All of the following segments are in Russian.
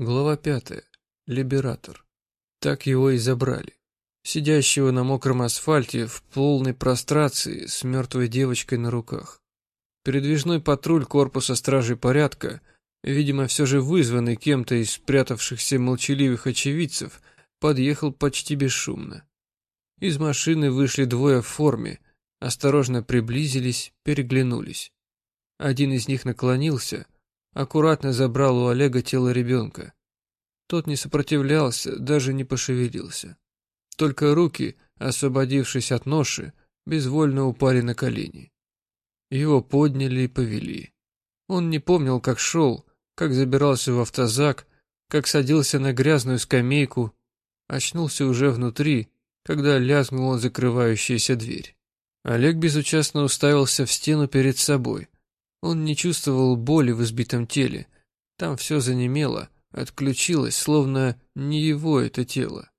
Глава пятая. Либератор. Так его и забрали. Сидящего на мокром асфальте в полной прострации с мертвой девочкой на руках. Передвижной патруль корпуса стражей порядка, видимо, все же вызванный кем-то из спрятавшихся молчаливых очевидцев, подъехал почти бесшумно. Из машины вышли двое в форме, осторожно приблизились, переглянулись. Один из них наклонился — аккуратно забрал у Олега тело ребенка. Тот не сопротивлялся, даже не пошевелился. Только руки, освободившись от ноши, безвольно упали на колени. Его подняли и повели. Он не помнил, как шел, как забирался в автозак, как садился на грязную скамейку, очнулся уже внутри, когда лязгнула закрывающаяся дверь. Олег безучастно уставился в стену перед собой — он не чувствовал боли в избитом теле. Там все занемело, отключилось, словно не его это тело.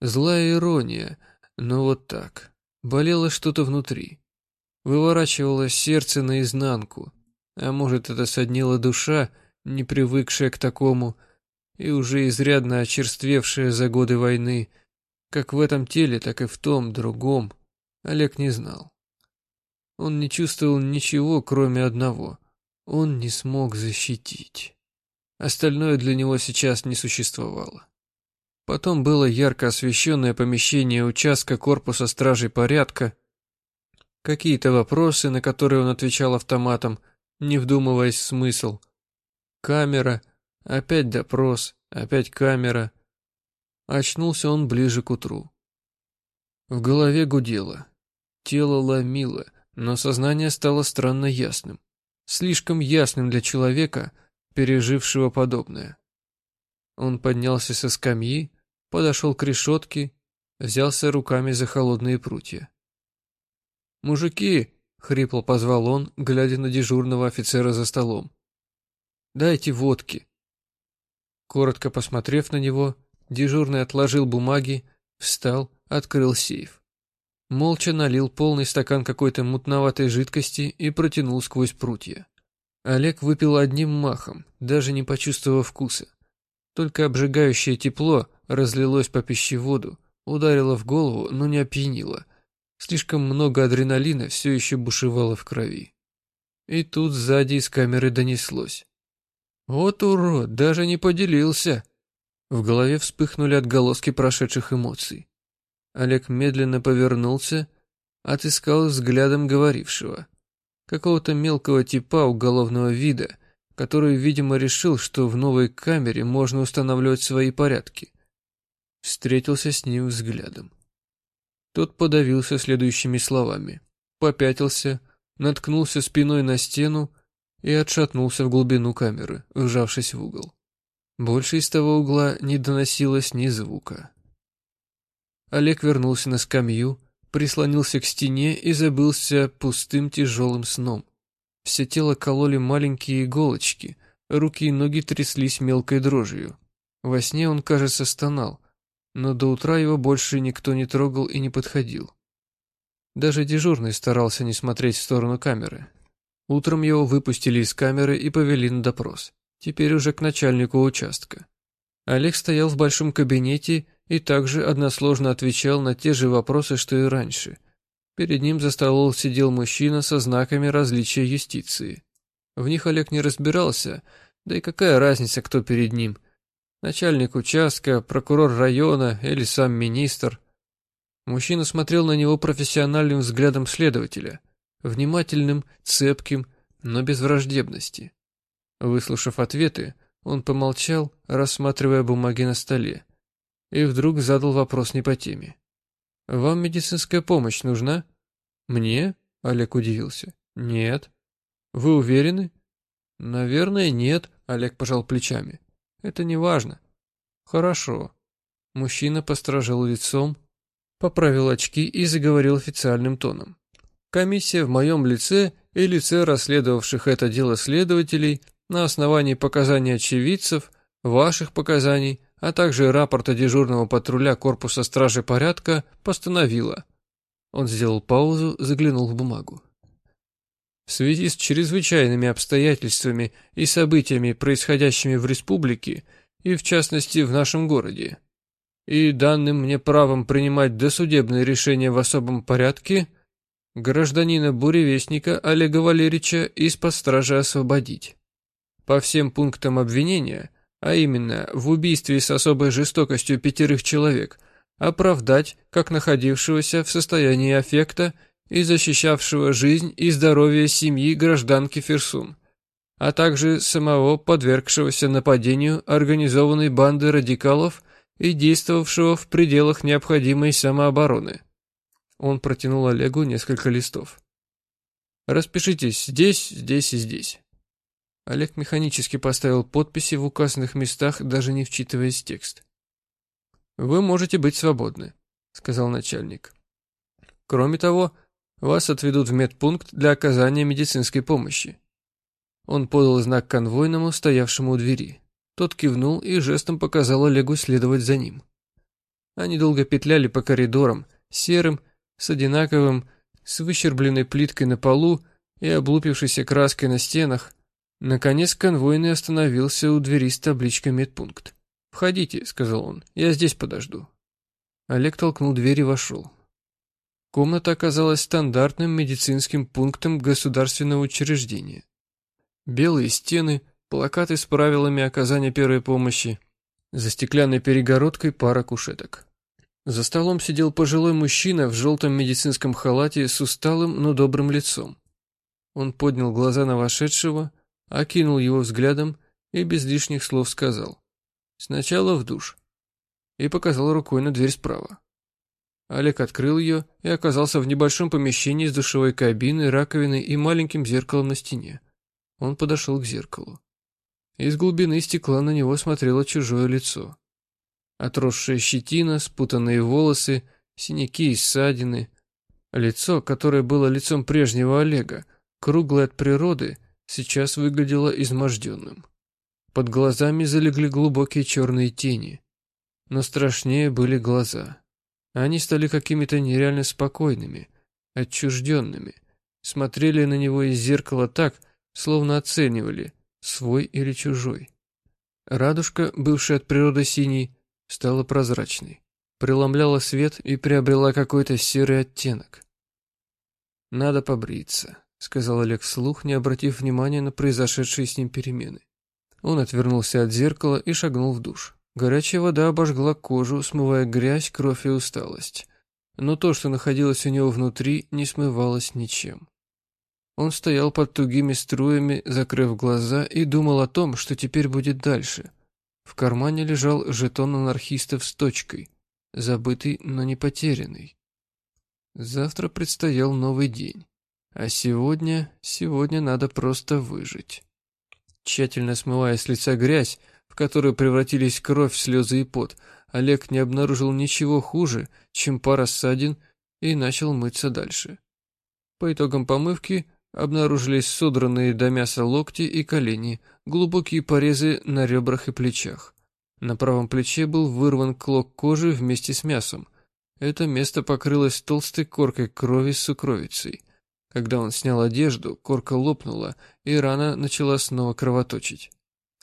Злая ирония, но вот так. Болело что-то внутри. Выворачивалось сердце наизнанку. А может, это соднила душа, не привыкшая к такому, и уже изрядно очерствевшая за годы войны, как в этом теле, так и в том, другом, Олег не знал. Он не чувствовал ничего, кроме одного. Он не смог защитить. Остальное для него сейчас не существовало. Потом было ярко освещенное помещение участка корпуса стражей порядка, какие-то вопросы, на которые он отвечал автоматом, не вдумываясь в смысл. Камера, опять допрос, опять камера. Очнулся он ближе к утру. В голове гудело, тело ломило, но сознание стало странно ясным. Слишком ясным для человека, пережившего подобное. Он поднялся со скамьи, подошел к решетке, взялся руками за холодные прутья. «Мужики!» — хрипло позвал он, глядя на дежурного офицера за столом. «Дайте водки!» Коротко посмотрев на него, дежурный отложил бумаги, встал, открыл сейф. Молча налил полный стакан какой-то мутноватой жидкости и протянул сквозь прутья. Олег выпил одним махом, даже не почувствовав вкуса. Только обжигающее тепло разлилось по пищеводу, ударило в голову, но не опьянило. Слишком много адреналина все еще бушевало в крови. И тут сзади из камеры донеслось. «Вот урод, даже не поделился!» В голове вспыхнули отголоски прошедших эмоций. Олег медленно повернулся, отыскал взглядом говорившего. Какого-то мелкого типа уголовного вида, который, видимо, решил, что в новой камере можно устанавливать свои порядки. Встретился с ним взглядом. Тот подавился следующими словами. Попятился, наткнулся спиной на стену и отшатнулся в глубину камеры, вжавшись в угол. Больше из того угла не доносилось ни звука. Олег вернулся на скамью, прислонился к стене и забылся пустым тяжелым сном. Все тело кололи маленькие иголочки, руки и ноги тряслись мелкой дрожью. Во сне он, кажется, стонал, но до утра его больше никто не трогал и не подходил. Даже дежурный старался не смотреть в сторону камеры. Утром его выпустили из камеры и повели на допрос. Теперь уже к начальнику участка. Олег стоял в большом кабинете и также односложно отвечал на те же вопросы, что и раньше. Перед ним за столом сидел мужчина со знаками различия юстиции. В них Олег не разбирался, да и какая разница, кто перед ним. Начальник участка, прокурор района или сам министр. Мужчина смотрел на него профессиональным взглядом следователя, внимательным, цепким, но без враждебности. Выслушав ответы, он помолчал, рассматривая бумаги на столе и вдруг задал вопрос не по теме. «Вам медицинская помощь нужна?» «Мне?» — Олег удивился. «Нет». «Вы уверены?» «Наверное, нет», — Олег пожал плечами. «Это не важно». «Хорошо». Мужчина постражил лицом, поправил очки и заговорил официальным тоном. «Комиссия в моем лице и лице расследовавших это дело следователей на основании показаний очевидцев, ваших показаний, а также рапорта дежурного патруля корпуса стражи порядка постановила. Он сделал паузу, заглянул в бумагу. В связи с чрезвычайными обстоятельствами и событиями, происходящими в республике, и в частности в нашем городе. И данным мне правом принимать досудебные решения в особом порядке гражданина Буревестника Олега Валерьевича из-под стражи освободить. По всем пунктам обвинения, а именно в убийстве с особой жестокостью пятерых человек, оправдать как находившегося в состоянии аффекта и защищавшего жизнь и здоровье семьи гражданки Ферсун, а также самого подвергшегося нападению организованной банды радикалов и действовавшего в пределах необходимой самообороны. Он протянул Олегу несколько листов. «Распишитесь здесь, здесь и здесь». Олег механически поставил подписи в указанных местах, даже не вчитываясь в текст. «Вы можете быть свободны», — сказал начальник. «Кроме того, вас отведут в медпункт для оказания медицинской помощи». Он подал знак конвойному, стоявшему у двери. Тот кивнул и жестом показал Олегу следовать за ним. Они долго петляли по коридорам, серым, с одинаковым, с выщербленной плиткой на полу и облупившейся краской на стенах. Наконец конвойный остановился у двери с табличкой «Медпункт». «Входите», — сказал он, — «я здесь подожду». Олег толкнул дверь и вошел. Комната оказалась стандартным медицинским пунктом государственного учреждения. Белые стены, плакаты с правилами оказания первой помощи, за стеклянной перегородкой пара кушеток. За столом сидел пожилой мужчина в желтом медицинском халате с усталым, но добрым лицом. Он поднял глаза на вошедшего, окинул его взглядом и без лишних слов сказал «Сначала в душ» и показал рукой на дверь справа. Олег открыл ее и оказался в небольшом помещении с душевой кабиной, раковиной и маленьким зеркалом на стене. Он подошел к зеркалу. Из глубины стекла на него смотрело чужое лицо. Отросшая щетина, спутанные волосы, синяки и ссадины. Лицо, которое было лицом прежнего Олега, круглое от природы, сейчас выглядело изможденным. Под глазами залегли глубокие черные тени. Но страшнее были глаза. Они стали какими-то нереально спокойными, отчужденными, смотрели на него из зеркала так, словно оценивали, свой или чужой. Радужка, бывшая от природы синей, стала прозрачной, преломляла свет и приобрела какой-то серый оттенок. «Надо побриться», — сказал Олег вслух, не обратив внимания на произошедшие с ним перемены. Он отвернулся от зеркала и шагнул в душ. Горячая вода обожгла кожу, смывая грязь, кровь и усталость. Но то, что находилось у него внутри, не смывалось ничем. Он стоял под тугими струями, закрыв глаза, и думал о том, что теперь будет дальше. В кармане лежал жетон анархистов с точкой, забытый, но не потерянный. Завтра предстоял новый день. А сегодня, сегодня надо просто выжить. Тщательно смывая с лица грязь, в которую превратились кровь, слезы и пот, Олег не обнаружил ничего хуже, чем пара ссадин, и начал мыться дальше. По итогам помывки обнаружились содранные до мяса локти и колени, глубокие порезы на ребрах и плечах. На правом плече был вырван клок кожи вместе с мясом. Это место покрылось толстой коркой крови с сукровицей. Когда он снял одежду, корка лопнула, и рана начала снова кровоточить.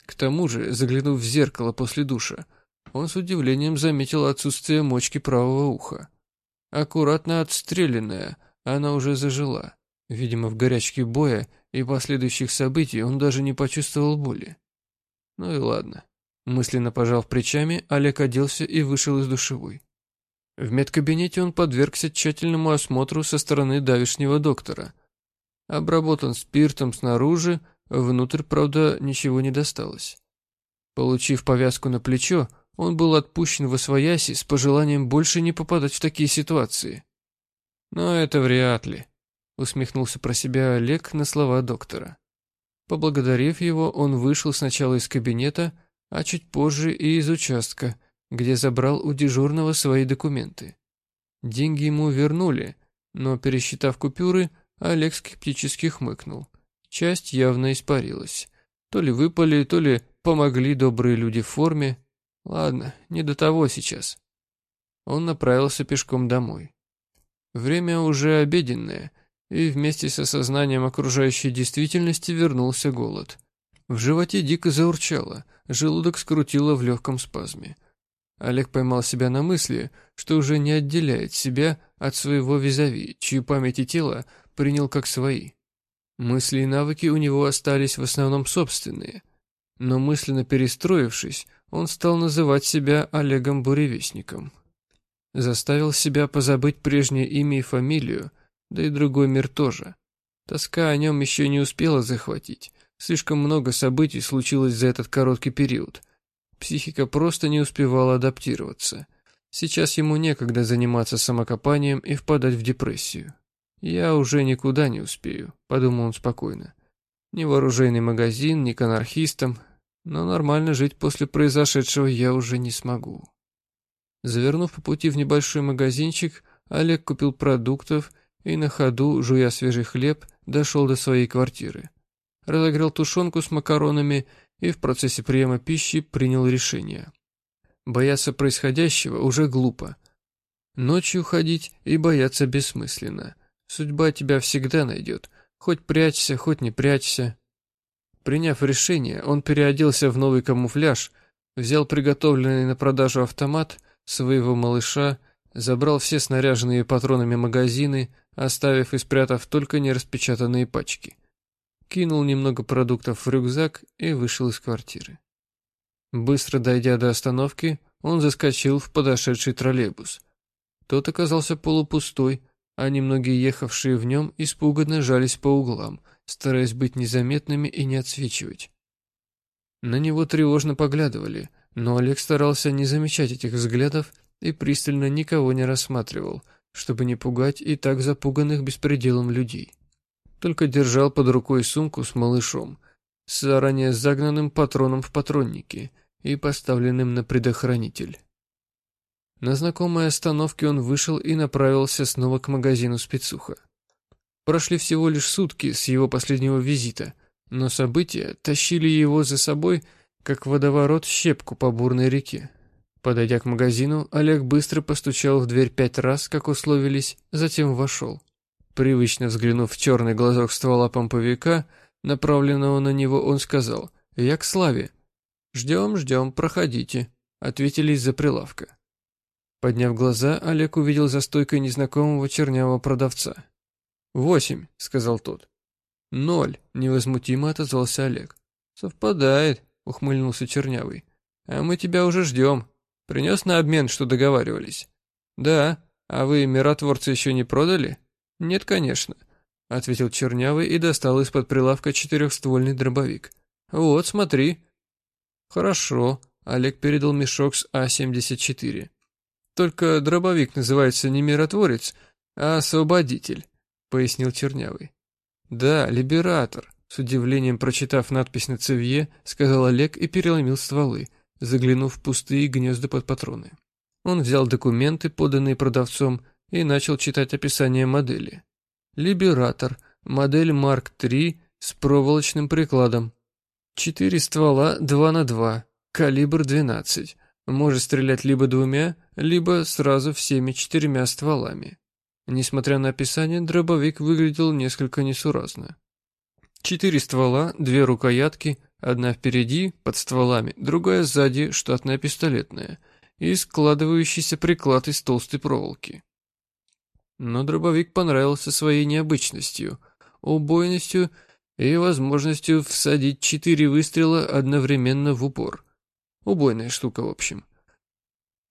К тому же, заглянув в зеркало после душа, он с удивлением заметил отсутствие мочки правого уха. Аккуратно отстрелянная, она уже зажила. Видимо, в горячке боя и последующих событий он даже не почувствовал боли. Ну и ладно. Мысленно пожав плечами, Олег оделся и вышел из душевой. В медкабинете он подвергся тщательному осмотру со стороны давишнего доктора. Обработан спиртом снаружи, внутрь, правда, ничего не досталось. Получив повязку на плечо, он был отпущен в Освояси с пожеланием больше не попадать в такие ситуации. Но это вряд ли. Усмехнулся про себя Олег на слова доктора. Поблагодарив его, он вышел сначала из кабинета, а чуть позже и из участка, где забрал у дежурного свои документы. Деньги ему вернули, но, пересчитав купюры, Олег скептически хмыкнул. Часть явно испарилась. То ли выпали, то ли помогли добрые люди в форме. Ладно, не до того сейчас. Он направился пешком домой. Время уже обеденное — и вместе с осознанием окружающей действительности вернулся голод. В животе дико заурчало, желудок скрутило в легком спазме. Олег поймал себя на мысли, что уже не отделяет себя от своего визави, чью память и тело принял как свои. Мысли и навыки у него остались в основном собственные. Но мысленно перестроившись, он стал называть себя Олегом Буревестником. Заставил себя позабыть прежнее имя и фамилию, да и другой мир тоже. Тоска о нем еще не успела захватить. Слишком много событий случилось за этот короткий период. Психика просто не успевала адаптироваться. Сейчас ему некогда заниматься самокопанием и впадать в депрессию. «Я уже никуда не успею», — подумал он спокойно. «Ни в оружейный магазин, ни к анархистам, но нормально жить после произошедшего я уже не смогу». Завернув по пути в небольшой магазинчик, Олег купил продуктов и на ходу, жуя свежий хлеб, дошел до своей квартиры. Разогрел тушенку с макаронами и в процессе приема пищи принял решение. Бояться происходящего уже глупо. Ночью ходить и бояться бессмысленно. Судьба тебя всегда найдет, хоть прячься, хоть не прячься. Приняв решение, он переоделся в новый камуфляж, взял приготовленный на продажу автомат своего малыша, забрал все снаряженные патронами магазины, оставив и спрятав только нераспечатанные пачки. Кинул немного продуктов в рюкзак и вышел из квартиры. Быстро дойдя до остановки, он заскочил в подошедший троллейбус. Тот оказался полупустой, а немногие ехавшие в нем испуганно жались по углам, стараясь быть незаметными и не отсвечивать. На него тревожно поглядывали, но Олег старался не замечать этих взглядов и пристально никого не рассматривал, чтобы не пугать и так запуганных беспределом людей. Только держал под рукой сумку с малышом, с заранее загнанным патроном в патроннике и поставленным на предохранитель. На знакомой остановке он вышел и направился снова к магазину спецуха. Прошли всего лишь сутки с его последнего визита, но события тащили его за собой, как водоворот щепку по бурной реке. Подойдя к магазину, Олег быстро постучал в дверь пять раз, как условились, затем вошел. Привычно взглянув в черный глазок ствола помповика, направленного на него, он сказал «Я к Славе». «Ждем, ждем, проходите», — ответили из-за прилавка. Подняв глаза, Олег увидел за стойкой незнакомого чернявого продавца. «Восемь», — сказал тот. «Ноль», — невозмутимо отозвался Олег. «Совпадает», — ухмыльнулся чернявый. «А мы тебя уже ждем. Принес на обмен, что договаривались?» «Да. А вы миротворцы еще не продали?» «Нет, конечно», — ответил чернявый и достал из-под прилавка четырехствольный дробовик. «Вот, смотри». «Хорошо», — Олег передал мешок с А-74. Только дробовик называется не миротворец, а освободитель», — пояснил Чернявый. «Да, либератор», — с удивлением прочитав надпись на цевье, сказал Олег и переломил стволы, заглянув в пустые гнезда под патроны. Он взял документы, поданные продавцом, и начал читать описание модели. «Либератор. Модель Марк III с проволочным прикладом. Четыре ствола 2 на 2, калибр 12. Может стрелять либо двумя, либо сразу всеми четырьмя стволами. Несмотря на описание, дробовик выглядел несколько несуразно. Четыре ствола, две рукоятки, одна впереди, под стволами, другая сзади, штатная пистолетная, и складывающийся приклад из толстой проволоки. Но дробовик понравился своей необычностью, убойностью и возможностью всадить четыре выстрела одновременно в упор. Убойная штука, в общем.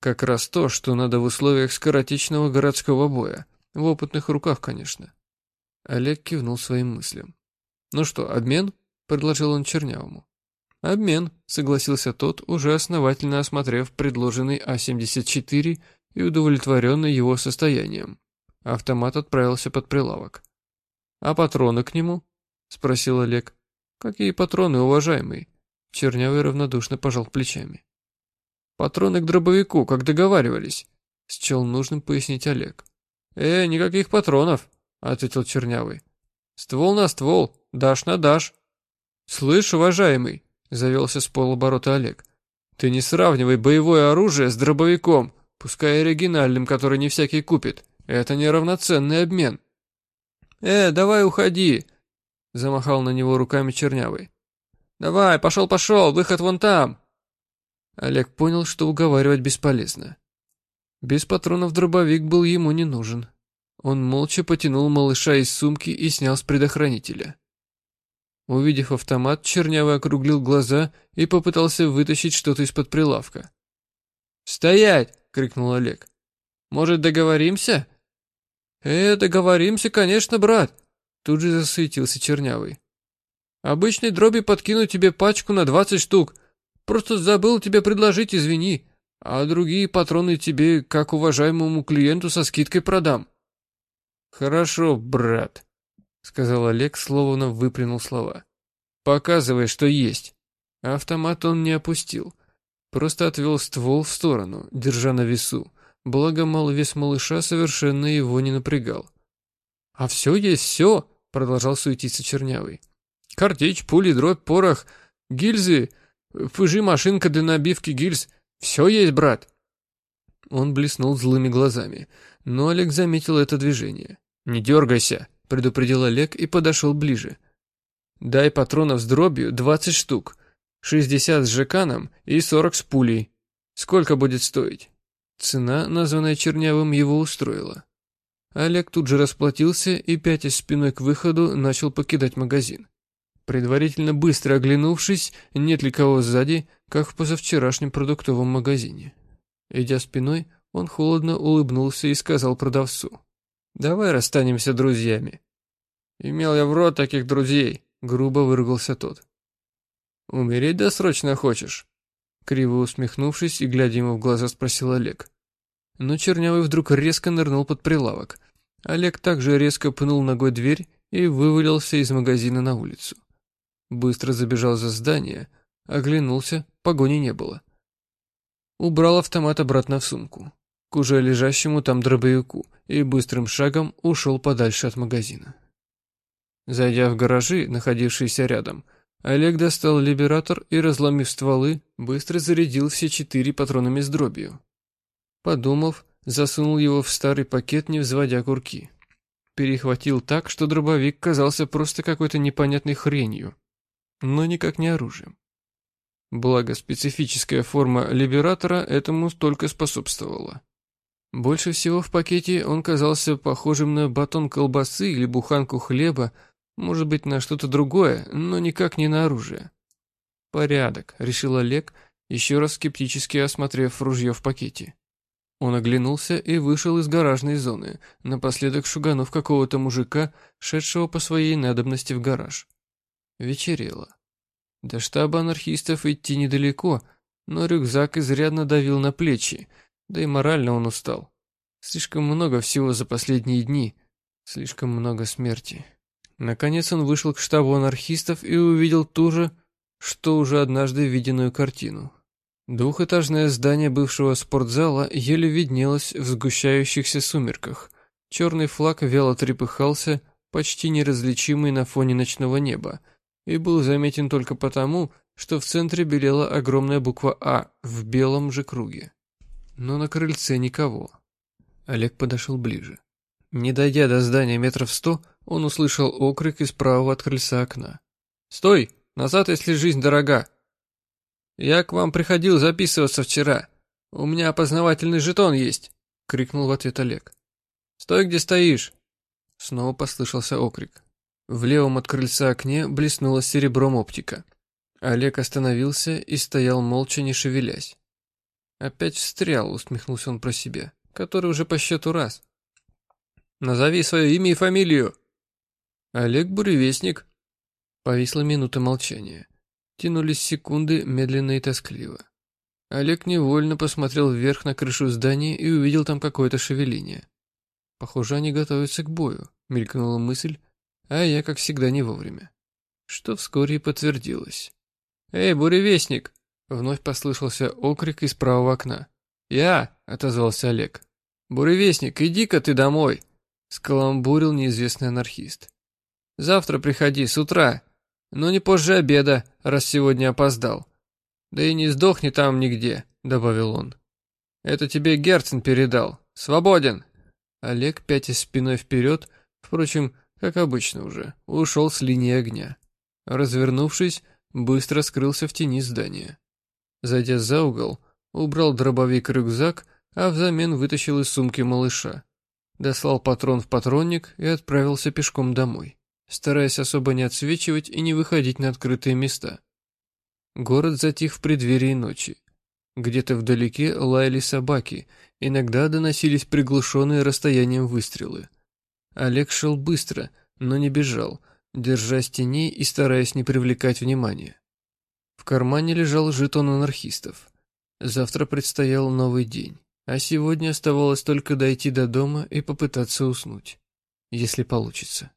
Как раз то, что надо в условиях скоротечного городского боя. В опытных руках, конечно. Олег кивнул своим мыслям. «Ну что, обмен?» — предложил он Чернявому. «Обмен», — согласился тот, уже основательно осмотрев предложенный А-74 и удовлетворенный его состоянием. Автомат отправился под прилавок. «А патроны к нему?» — спросил Олег. «Какие патроны, уважаемый?» Чернявый равнодушно пожал плечами. «Патроны к дробовику, как договаривались», — счел нужным пояснить Олег. «Э, никаких патронов», — ответил Чернявый. «Ствол на ствол, дашь на дашь». «Слышь, уважаемый», — завелся с полоборота Олег, — «ты не сравнивай боевое оружие с дробовиком, пускай оригинальным, который не всякий купит. Это неравноценный обмен». «Э, давай уходи», — замахал на него руками Чернявый. Давай, пошел-пошел, выход вон там!» Олег понял, что уговаривать бесполезно. Без патронов дробовик был ему не нужен. Он молча потянул малыша из сумки и снял с предохранителя. Увидев автомат, Чернявый округлил глаза и попытался вытащить что-то из-под прилавка. «Стоять!» — крикнул Олег. «Может, договоримся?» «Э, договоримся, конечно, брат!» Тут же засуетился Чернявый. «Обычной дроби подкину тебе пачку на двадцать штук. Просто забыл тебе предложить, извини. А другие патроны тебе, как уважаемому клиенту, со скидкой продам». «Хорошо, брат», — сказал Олег, словно выплюнул слова. «Показывай, что есть». Автомат он не опустил. Просто отвел ствол в сторону, держа на весу. Благо, малый вес малыша совершенно его не напрягал. «А все есть все», — продолжал суетиться Чернявый. «Картечь, пули, дробь, порох, гильзы, пыжи, машинка для набивки гильз. Все есть, брат». Он блеснул злыми глазами, но Олег заметил это движение. «Не дергайся», — предупредил Олег и подошел ближе. «Дай патронов с дробью двадцать штук, шестьдесят с жеканом и сорок с пулей. Сколько будет стоить?» Цена, названная Чернявым, его устроила. Олег тут же расплатился и, пятясь спиной к выходу, начал покидать магазин. Предварительно быстро оглянувшись, нет ли кого сзади, как в позавчерашнем продуктовом магазине. Идя спиной, он холодно улыбнулся и сказал продавцу. «Давай расстанемся друзьями». «Имел я в рот таких друзей», — грубо выругался тот. «Умереть досрочно хочешь?» Криво усмехнувшись и глядя ему в глаза, спросил Олег. Но Чернявый вдруг резко нырнул под прилавок. Олег также резко пнул ногой дверь и вывалился из магазина на улицу. Быстро забежал за здание, оглянулся, погони не было. Убрал автомат обратно в сумку, к уже лежащему там дробовику, и быстрым шагом ушел подальше от магазина. Зайдя в гаражи, находившиеся рядом, Олег достал либератор и, разломив стволы, быстро зарядил все четыре патронами с дробью. Подумав, засунул его в старый пакет, не взводя курки. Перехватил так, что дробовик казался просто какой-то непонятной хренью, но никак не оружием. Благо, специфическая форма либератора этому только способствовала. Больше всего в пакете он казался похожим на батон колбасы или буханку хлеба может быть, на что-то другое, но никак не на оружие. «Порядок», — решил Олег, еще раз скептически осмотрев ружье в пакете. Он оглянулся и вышел из гаражной зоны, напоследок шуганув какого-то мужика, шедшего по своей надобности в гараж. Вечерело. До штаба анархистов идти недалеко, но рюкзак изрядно давил на плечи, да и морально он устал. Слишком много всего за последние дни, слишком много смерти. Наконец он вышел к штабу анархистов и увидел ту же, что уже однажды виденную картину. Двухэтажное здание бывшего спортзала еле виднелось в сгущающихся сумерках. Черный флаг вяло трепыхался, почти неразличимый на фоне ночного неба, и был заметен только потому, что в центре белела огромная буква «А» в белом же круге. Но на крыльце никого. Олег подошел ближе. Не дойдя до здания метров сто, он услышал окрик из правого от крыльца окна. «Стой! Назад, если жизнь дорога!» «Я к вам приходил записываться вчера. У меня опознавательный жетон есть!» — крикнул в ответ Олег. «Стой, где стоишь!» Снова послышался окрик. В левом от крыльца окне блеснула серебром оптика. Олег остановился и стоял молча, не шевелясь. «Опять встрял», — усмехнулся он про себя, — «который уже по счету раз». «Назови свое имя и фамилию!» «Олег Буревестник». Повисла минута молчания. Тянулись секунды медленно и тоскливо. Олег невольно посмотрел вверх на крышу здания и увидел там какое-то шевеление. «Похоже, они готовятся к бою», — мелькнула мысль, а я, как всегда, не вовремя. Что вскоре и подтвердилось. «Эй, буревестник!» — вновь послышался окрик из правого окна. «Я!» — отозвался Олег. «Буревестник, иди-ка ты домой!» — скаламбурил неизвестный анархист. Завтра приходи, с утра, но не позже обеда, раз сегодня опоздал. Да и не сдохни там нигде», — добавил он. «Это тебе Герцен передал. Свободен!» Олег, пятясь спиной вперед, впрочем, как обычно уже, ушел с линии огня. Развернувшись, быстро скрылся в тени здания. Зайдя за угол, убрал дробовик-рюкзак, а взамен вытащил из сумки малыша. Дослал патрон в патронник и отправился пешком домой, стараясь особо не отсвечивать и не выходить на открытые места. Город затих в преддверии ночи. Где-то вдалеке лаяли собаки, иногда доносились приглушенные расстоянием выстрелы. Олег шел быстро, но не бежал, держась теней и стараясь не привлекать внимания. В кармане лежал жетон анархистов. Завтра предстоял новый день. А сегодня оставалось только дойти до дома и попытаться уснуть. Если получится.